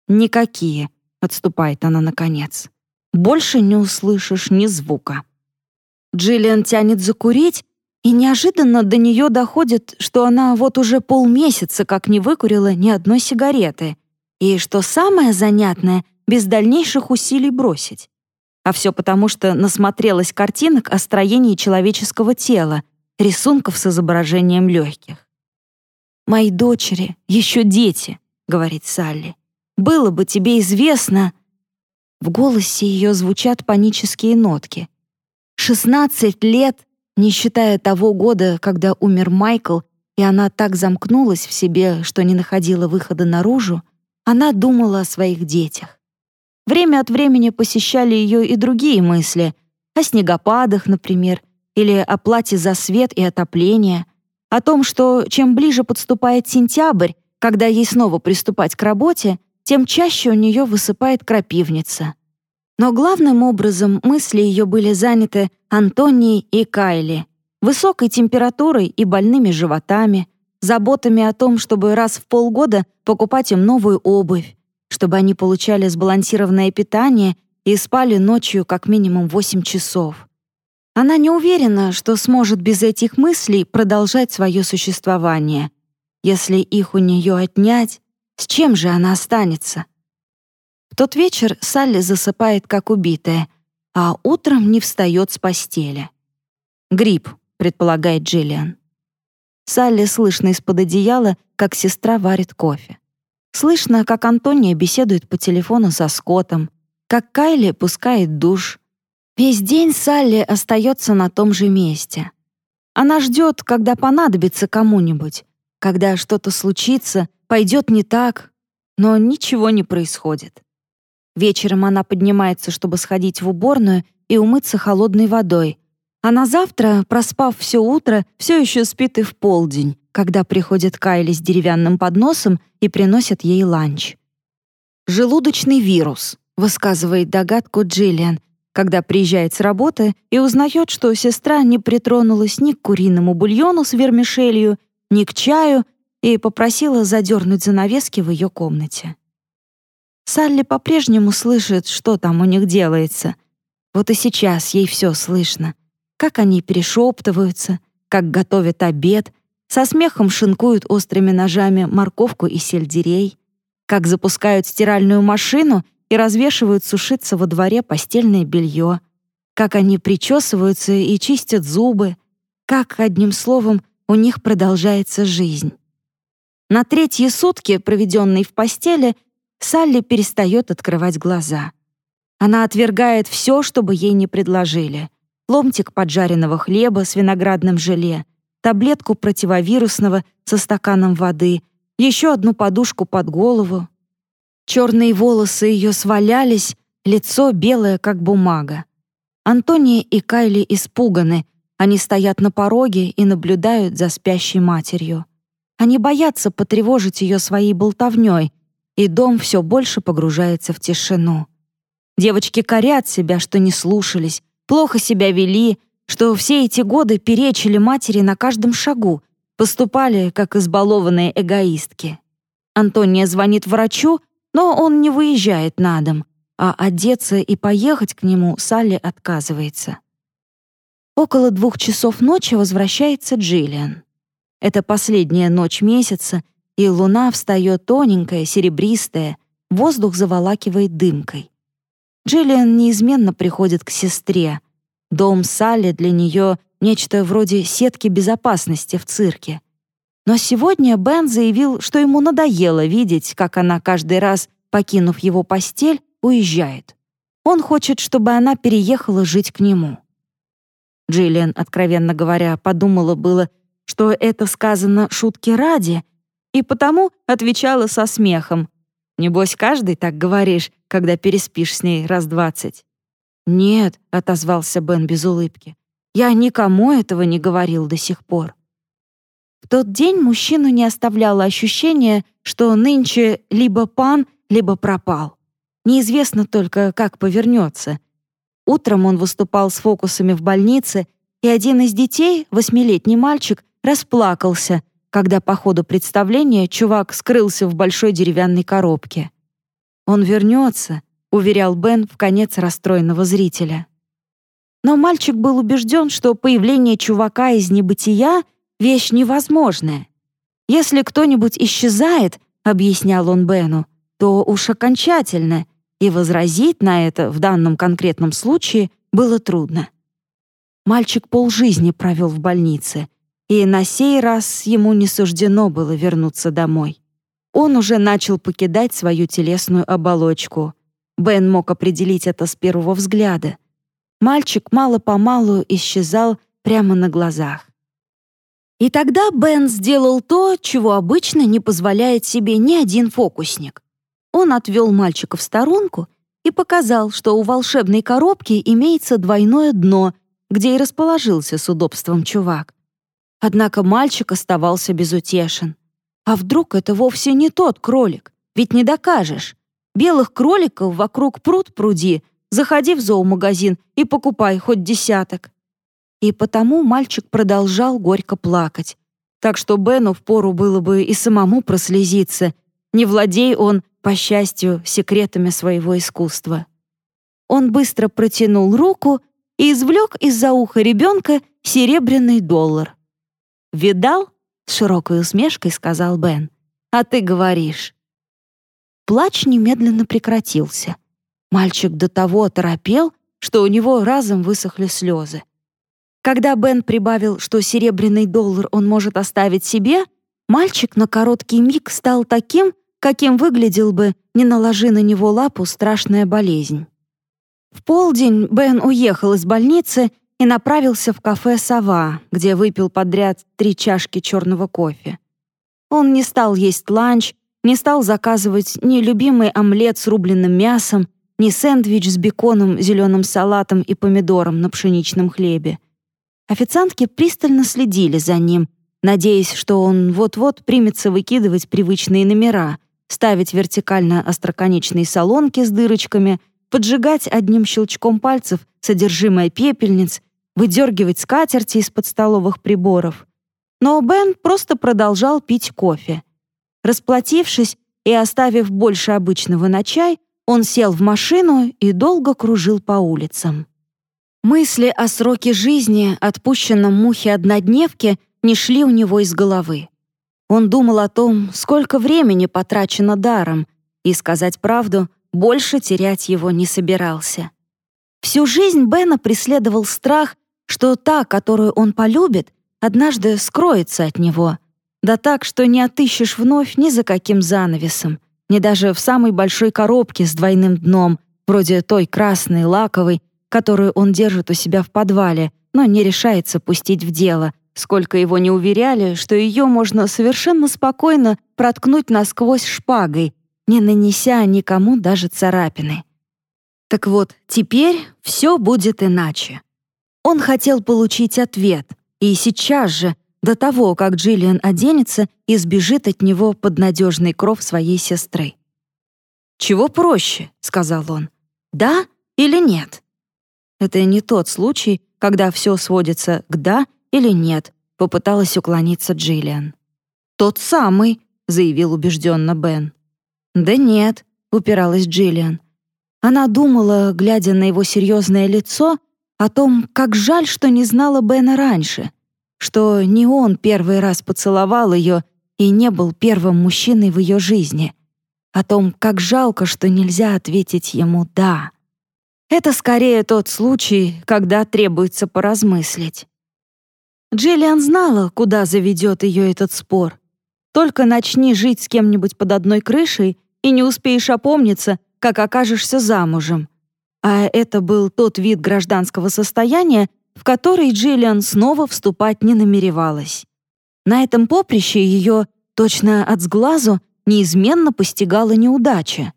«Никакие», — отступает она наконец. «Больше не услышишь ни звука». Джиллиан тянет закурить, и неожиданно до нее доходит, что она вот уже полмесяца как не выкурила ни одной сигареты, и, что самое занятное, без дальнейших усилий бросить. А все потому, что насмотрелась картинок о строении человеческого тела, рисунков с изображением легких. «Мои дочери, еще дети», — говорит Салли. «Было бы тебе известно...» В голосе ее звучат панические нотки. «Шестнадцать лет, не считая того года, когда умер Майкл, и она так замкнулась в себе, что не находила выхода наружу, она думала о своих детях. Время от времени посещали ее и другие мысли, о снегопадах, например, или о плате за свет и отопление, о том, что чем ближе подступает сентябрь, когда ей снова приступать к работе, тем чаще у нее высыпает крапивница. Но главным образом мысли ее были заняты Антонией и Кайли, высокой температурой и больными животами, заботами о том, чтобы раз в полгода покупать им новую обувь, чтобы они получали сбалансированное питание и спали ночью как минимум 8 часов. Она не уверена, что сможет без этих мыслей продолжать свое существование. Если их у нее отнять, с чем же она останется? В тот вечер Салли засыпает как убитая, а утром не встает с постели. «Грипп», — предполагает Джиллиан. Салли слышно из-под одеяла, как сестра варит кофе. Слышно, как Антония беседует по телефону со Скоттом, как Кайли пускает душ. Весь день Салли остается на том же месте. Она ждет, когда понадобится кому-нибудь, когда что-то случится, пойдет не так, но ничего не происходит. Вечером она поднимается, чтобы сходить в уборную и умыться холодной водой, а на завтра, проспав все утро, все еще спит и в полдень, когда приходит Кайли с деревянным подносом и приносят ей ланч. «Желудочный вирус», — высказывает догадку Джиллиан, когда приезжает с работы и узнает, что сестра не притронулась ни к куриному бульону с вермишелью, ни к чаю и попросила задернуть занавески в ее комнате. Салли по-прежнему слышит, что там у них делается. Вот и сейчас ей все слышно — как они перешептываются, как готовят обед, со смехом шинкуют острыми ножами морковку и сельдерей, как запускают стиральную машину и развешивают сушиться во дворе постельное белье, как они причесываются и чистят зубы, как, одним словом, у них продолжается жизнь. На третьи сутки, проведенные в постели, Салли перестает открывать глаза. Она отвергает все, чтобы ей не предложили ломтик поджаренного хлеба с виноградным желе, таблетку противовирусного со стаканом воды, еще одну подушку под голову. Черные волосы ее свалялись, лицо белое, как бумага. Антония и Кайли испуганы, они стоят на пороге и наблюдают за спящей матерью. Они боятся потревожить ее своей болтовней, и дом все больше погружается в тишину. Девочки корят себя, что не слушались, плохо себя вели, что все эти годы перечили матери на каждом шагу, поступали как избалованные эгоистки. Антония звонит врачу, но он не выезжает на дом, а одеться и поехать к нему Салли отказывается. Около двух часов ночи возвращается Джиллиан. Это последняя ночь месяца, и луна встает тоненькая, серебристая, воздух заволакивает дымкой. Джиллиан неизменно приходит к сестре. Дом Салли для нее нечто вроде сетки безопасности в цирке. Но сегодня Бен заявил, что ему надоело видеть, как она каждый раз, покинув его постель, уезжает. Он хочет, чтобы она переехала жить к нему. Джиллиан, откровенно говоря, подумала было, что это сказано шутки ради, и потому отвечала со смехом. «Небось, каждый так говоришь, когда переспишь с ней раз двадцать». «Нет», — отозвался Бен без улыбки, «я никому этого не говорил до сих пор». В тот день мужчину не оставляло ощущение, что нынче либо пан, либо пропал. Неизвестно только, как повернется. Утром он выступал с фокусами в больнице, и один из детей, восьмилетний мальчик, расплакался, когда по ходу представления чувак скрылся в большой деревянной коробке. «Он вернется», — уверял Бен в конец расстроенного зрителя. Но мальчик был убежден, что появление чувака из небытия — вещь невозможная. Если кто-нибудь исчезает, объяснял он Бену, то уж окончательно, и возразить на это в данном конкретном случае было трудно. Мальчик полжизни провел в больнице, и на сей раз ему не суждено было вернуться домой. Он уже начал покидать свою телесную оболочку. Бен мог определить это с первого взгляда. Мальчик мало-помалу исчезал прямо на глазах. И тогда Бен сделал то, чего обычно не позволяет себе ни один фокусник. Он отвел мальчика в сторонку и показал, что у волшебной коробки имеется двойное дно, где и расположился с удобством чувак. Однако мальчик оставался безутешен. А вдруг это вовсе не тот кролик? Ведь не докажешь. Белых кроликов вокруг пруд пруди, заходи в зоомагазин и покупай хоть десяток. И потому мальчик продолжал горько плакать. Так что Бену впору было бы и самому прослезиться, не владей он, по счастью, секретами своего искусства. Он быстро протянул руку и извлек из-за уха ребенка серебряный доллар. «Видал?» — с широкой усмешкой сказал Бен. «А ты говоришь». Плач немедленно прекратился. Мальчик до того оторопел, что у него разом высохли слезы. Когда Бен прибавил, что серебряный доллар он может оставить себе, мальчик на короткий миг стал таким, каким выглядел бы, не наложи на него лапу страшная болезнь. В полдень Бен уехал из больницы и направился в кафе «Сова», где выпил подряд три чашки черного кофе. Он не стал есть ланч, не стал заказывать ни любимый омлет с рубленным мясом, ни сэндвич с беконом, зеленым салатом и помидором на пшеничном хлебе. Официантки пристально следили за ним, надеясь, что он вот-вот примется выкидывать привычные номера, ставить вертикально остроконечные солонки с дырочками, поджигать одним щелчком пальцев содержимое пепельниц, выдергивать скатерти из-под столовых приборов. Но Бен просто продолжал пить кофе. Расплатившись и оставив больше обычного на чай, он сел в машину и долго кружил по улицам. Мысли о сроке жизни, отпущенном мухе однодневке, не шли у него из головы. Он думал о том, сколько времени потрачено даром, и, сказать правду, больше терять его не собирался. Всю жизнь Бена преследовал страх, что та, которую он полюбит, однажды скроется от него. Да так, что не отыщешь вновь ни за каким занавесом, ни даже в самой большой коробке с двойным дном, вроде той красной, лаковой, которую он держит у себя в подвале, но не решается пустить в дело, сколько его не уверяли, что ее можно совершенно спокойно проткнуть насквозь шпагой, не нанеся никому даже царапины. Так вот, теперь все будет иначе. Он хотел получить ответ, и сейчас же, до того, как Джиллиан оденется и сбежит от него под надежный кров своей сестры. «Чего проще?» — сказал он. «Да или нет?» Это не тот случай, когда все сводится к «да» или «нет», попыталась уклониться Джиллиан. «Тот самый», — заявил убежденно Бен. «Да нет», — упиралась Джиллиан. Она думала, глядя на его серьезное лицо, о том, как жаль, что не знала Бена раньше, что не он первый раз поцеловал ее и не был первым мужчиной в ее жизни, о том, как жалко, что нельзя ответить ему «да». Это скорее тот случай, когда требуется поразмыслить. Джиллиан знала, куда заведет ее этот спор. Только начни жить с кем-нибудь под одной крышей и не успеешь опомниться, как окажешься замужем. А это был тот вид гражданского состояния, в который Джиллиан снова вступать не намеревалась. На этом поприще ее, точно от сглазу, неизменно постигала неудача.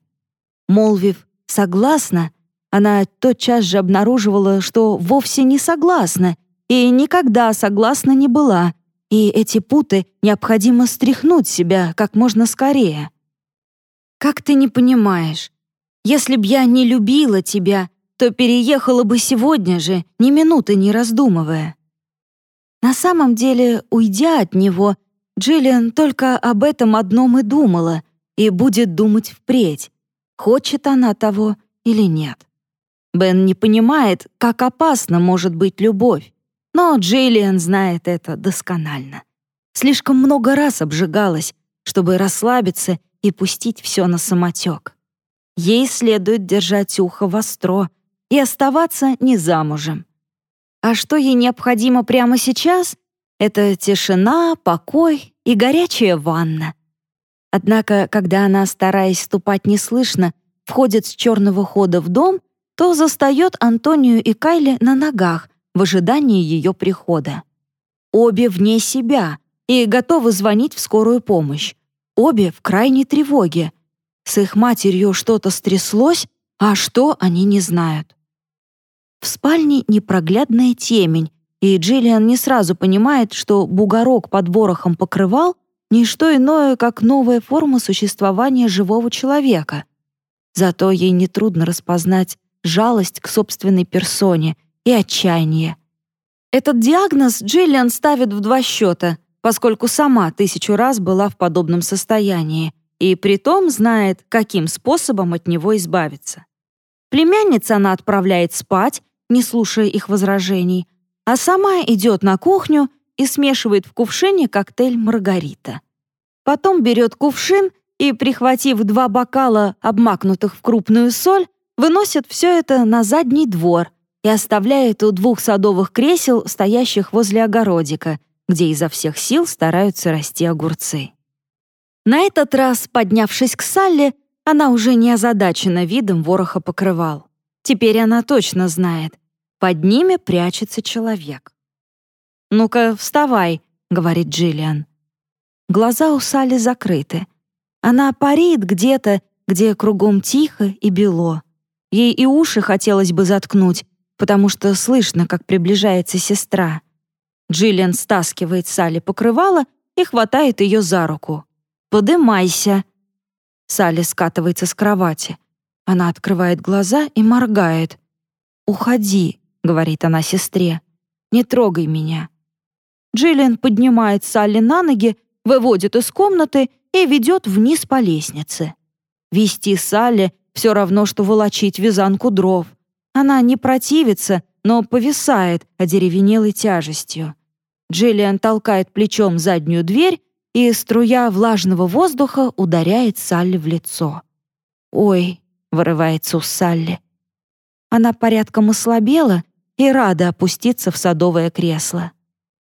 Молвив «согласна», она тотчас же обнаруживала, что вовсе не согласна и никогда согласна не была, и эти путы необходимо стряхнуть себя как можно скорее. «Как ты не понимаешь? Если б я не любила тебя, то переехала бы сегодня же, ни минуты не раздумывая». На самом деле, уйдя от него, Джиллиан только об этом одном и думала и будет думать впредь, хочет она того или нет. Бен не понимает, как опасна может быть любовь, но Джиллиан знает это досконально. Слишком много раз обжигалась, чтобы расслабиться и пустить все на самотек. Ей следует держать ухо востро и оставаться не замужем. А что ей необходимо прямо сейчас? Это тишина, покой и горячая ванна. Однако, когда она, стараясь ступать неслышно, входит с черного хода в дом, то застает Антонию и Кайли на ногах в ожидании ее прихода. Обе вне себя и готовы звонить в скорую помощь. Обе в крайней тревоге. С их матерью что-то стряслось, а что они не знают. В спальне непроглядная темень, и Джиллиан не сразу понимает, что бугорок под ворохом покрывал — не что иное, как новая форма существования живого человека. Зато ей нетрудно распознать жалость к собственной персоне и отчаяние. Этот диагноз Джиллиан ставит в два счета, поскольку сама тысячу раз была в подобном состоянии и притом знает, каким способом от него избавиться. Племянница она отправляет спать, не слушая их возражений, а сама идет на кухню и смешивает в кувшине коктейль «Маргарита». Потом берет кувшин и, прихватив два бокала, обмакнутых в крупную соль, выносит все это на задний двор и оставляет у двух садовых кресел, стоящих возле огородика, где изо всех сил стараются расти огурцы. На этот раз, поднявшись к Салле, она уже не озадачена видом вороха покрывал. Теперь она точно знает. Под ними прячется человек. «Ну-ка, вставай», — говорит Джиллиан. Глаза у Салли закрыты. Она парит где-то, где кругом тихо и бело. Ей и уши хотелось бы заткнуть, потому что слышно, как приближается сестра. Джиллиан стаскивает Салли покрывало и хватает ее за руку. «Подымайся!» Салли скатывается с кровати. Она открывает глаза и моргает. «Уходи», — говорит она сестре. «Не трогай меня». Джиллиан поднимает Салли на ноги, выводит из комнаты и ведет вниз по лестнице. Вести Салли все равно, что волочить вязанку дров. Она не противится, но повисает одеревенелой тяжестью. Джиллиан толкает плечом заднюю дверь, и струя влажного воздуха ударяет Салли в лицо. «Ой», — вырывается у Салли. Она порядком ослабела и рада опуститься в садовое кресло.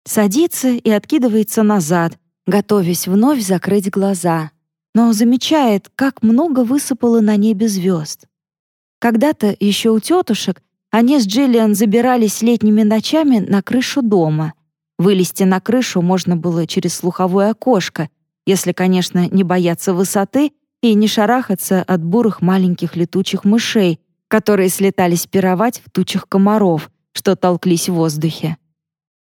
Садится и откидывается назад, готовясь вновь закрыть глаза, но замечает, как много высыпало на небе звезд. Когда-то еще у тетушек они с Джиллиан забирались летними ночами на крышу дома. Вылезти на крышу можно было через слуховое окошко, если, конечно, не бояться высоты и не шарахаться от бурых маленьких летучих мышей, которые слетались пировать в тучах комаров, что толклись в воздухе.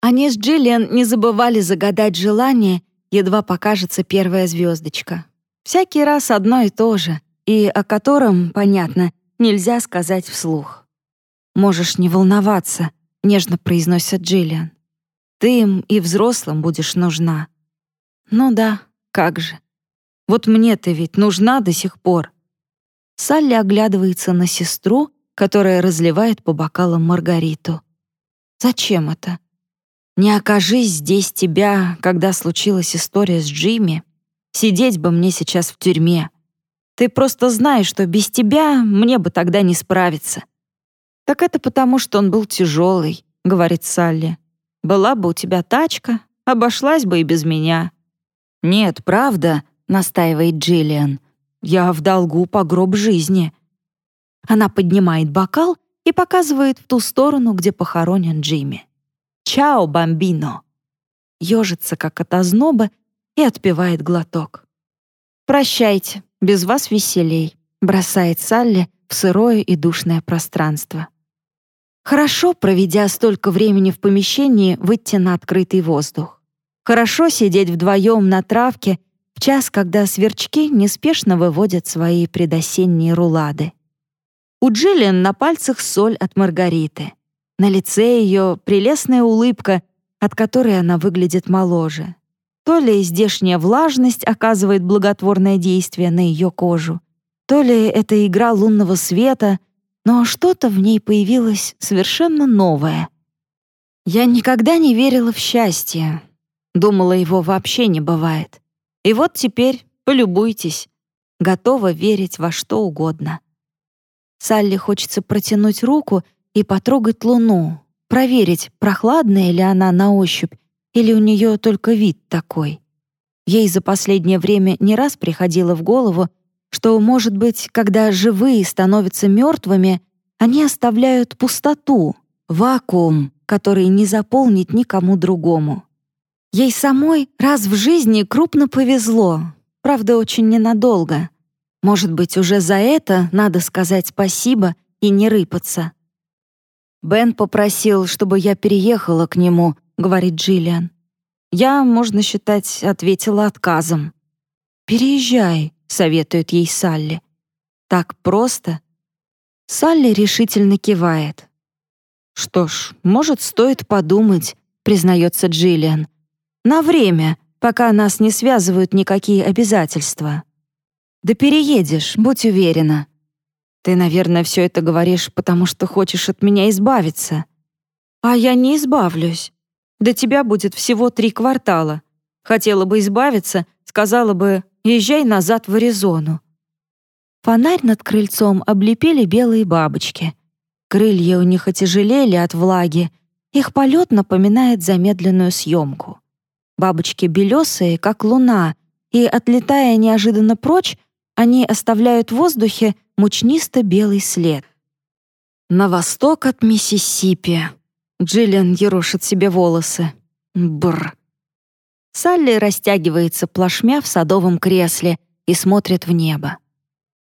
Они с Джиллиан не забывали загадать желание, едва покажется первая звездочка. Всякий раз одно и то же, и о котором, понятно, нельзя сказать вслух. «Можешь не волноваться», — нежно произносит Джиллиан. «Ты им и взрослым будешь нужна». «Ну да, как же. Вот мне ты ведь нужна до сих пор». Салли оглядывается на сестру, которая разливает по бокалам Маргариту. «Зачем это?» «Не окажись здесь тебя, когда случилась история с Джимми. Сидеть бы мне сейчас в тюрьме. Ты просто знаешь, что без тебя мне бы тогда не справиться». «Так это потому, что он был тяжелый», — говорит Салли. «Была бы у тебя тачка, обошлась бы и без меня». «Нет, правда», настаивает Джиллиан. «Я в долгу по гроб жизни». Она поднимает бокал и показывает в ту сторону, где похоронен Джимми. «Чао, бомбино!» Ёжится, как от озноба, и отпивает глоток. «Прощайте, без вас веселей», — бросает Салли в сырое и душное пространство. Хорошо, проведя столько времени в помещении, выйти на открытый воздух. Хорошо сидеть вдвоем на травке час, когда сверчки неспешно выводят свои предосенние рулады. У Джиллиан на пальцах соль от Маргариты. На лице ее прелестная улыбка, от которой она выглядит моложе. То ли здешняя влажность оказывает благотворное действие на ее кожу, то ли это игра лунного света, но что-то в ней появилось совершенно новое. Я никогда не верила в счастье. Думала, его вообще не бывает. И вот теперь полюбуйтесь. Готова верить во что угодно. Салли хочется протянуть руку и потрогать луну, проверить, прохладная ли она на ощупь, или у нее только вид такой. Ей за последнее время не раз приходило в голову, что, может быть, когда живые становятся мертвыми, они оставляют пустоту, вакуум, который не заполнить никому другому. Ей самой раз в жизни крупно повезло, правда, очень ненадолго. Может быть, уже за это надо сказать спасибо и не рыпаться. Бен попросил, чтобы я переехала к нему, говорит Джиллиан. Я, можно считать, ответила отказом. Переезжай, советует ей Салли. Так просто? Салли решительно кивает. Что ж, может, стоит подумать, признается Джиллиан. На время, пока нас не связывают никакие обязательства. Да переедешь, будь уверена. Ты, наверное, все это говоришь, потому что хочешь от меня избавиться. А я не избавлюсь. До тебя будет всего три квартала. Хотела бы избавиться, сказала бы, езжай назад в Аризону. Фонарь над крыльцом облепили белые бабочки. Крылья у них отяжелели от влаги, их полет напоминает замедленную съемку. Бабочки белесые, как луна, и, отлетая неожиданно прочь, они оставляют в воздухе мучнисто-белый след. На восток от Миссисипи. Джиллиан ерошит себе волосы. Бр. Салли растягивается плашмя в садовом кресле и смотрит в небо.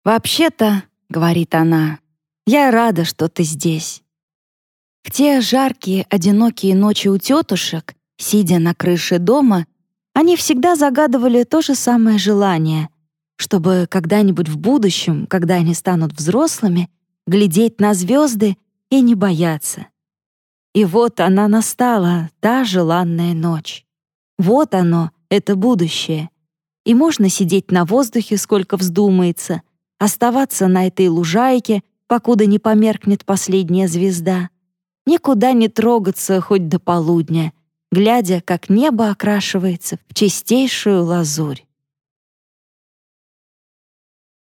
«Вообще-то», — говорит она, — «я рада, что ты здесь». В те жаркие, одинокие ночи у тетушек Сидя на крыше дома, они всегда загадывали то же самое желание, чтобы когда-нибудь в будущем, когда они станут взрослыми, глядеть на звезды и не бояться. И вот она настала, та желанная ночь. Вот оно, это будущее. И можно сидеть на воздухе, сколько вздумается, оставаться на этой лужайке, покуда не померкнет последняя звезда, никуда не трогаться хоть до полудня — глядя, как небо окрашивается в чистейшую лазурь.